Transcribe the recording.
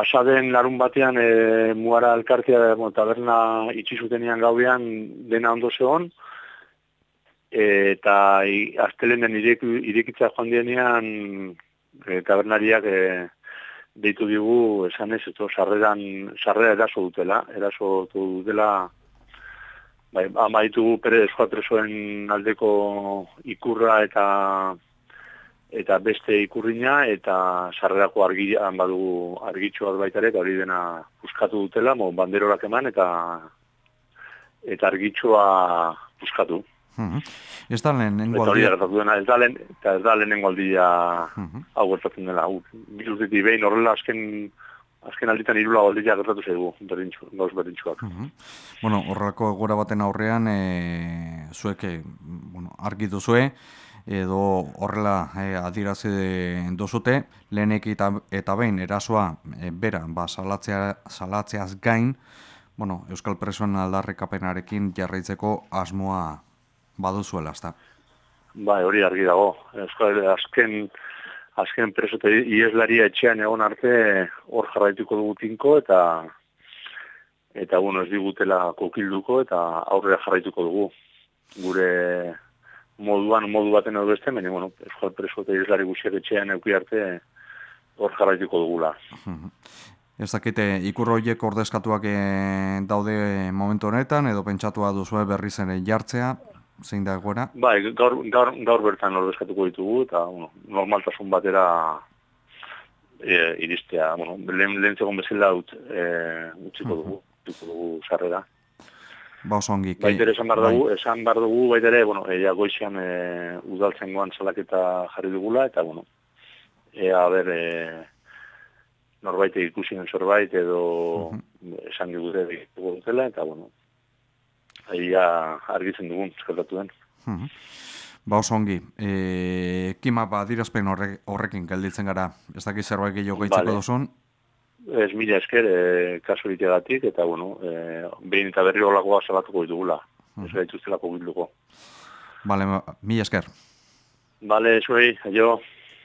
pasaden larun batean e, muara elkartia mo, taberna itxi zutenean gauean dena ondo zegoen, eta i, astelenen irek, irekitza joan dienean e, tabernariak e, deitu digu esan ez, eto, sarreran, sarrera eraso dutela, eraso dutela, bai, amaitu pere presoen aldeko ikurra eta eta beste ikurrina eta sarrerako argian badugu argitxo bat baita ere, hori dena puskatu dutela, mo, banderorak eman eta eta argitxoa puskatu. Mhm. Ez da lehen aldia. Ez da lehen, eta ez da lehen aldia mhm. hau gertatzen dela. Bilurtiti behin horrela azken azken alditan irula aldia gertatu zaigu, berdintxu, gauz berdintxuak. Mhm. Bueno, horrako gora baten aurrean, e, zuek, e, bueno, argi duzue, edo horrela e, adiraze dozute, lehenek eta, eta behin erasoa e, bera, ba, salatzea, salatzeaz gain, bueno, Euskal Presoen aldarrekapenarekin jarraitzeko asmoa baduzuela, ezta? Bai, hori argi dago. Euskal, azken, azken presote ieslaria etxean egon arte hor jarraituko dugu tinko eta eta bueno, ez digutela kokilduko eta aurrera jarraituko dugu. Gure moduan modu baten edo beste, baina, bueno, euskal preso eta islari guztiak etxean euki arte hor jarraituko dugula. Ez dakite, ikurro horiek ordezkatuak eh, daude momentu honetan, edo pentsatua duzu berriz ere jartzea, zein da gora? Bai, gaur, gaur, gaur bertan ordezkatuko ditugu, eta bueno, normaltasun batera e, iristea. Bueno, lehen, lehen zegoen bezala dut, e, utziko dugu, utziko dugu sarrera. Ba oso ongi. Baitere esan behar dugu, bai. esan behar dugu, baitere, bueno, ea goizian e, udaltzen goan salaketa jarri dugula, eta, bueno, ea, ber, e, norbait ikusien zorbait, edo uh -huh. esan digute dugu dutela, eta, bueno, aia argitzen dugun, eskertatu den. Uh -huh. Ba oso ongi, e, kima ba dirazpen horrekin gelditzen gara, ez dakiz zerbait gehiago gaitzeko vale. duzun, Ez mila esker, e, kaso eta, bueno, e, behin eta berri holakoa salatuko ditugula. Mm. Ez gaituztelako bilduko. Bale, mila esker. Bale, zuei, jo.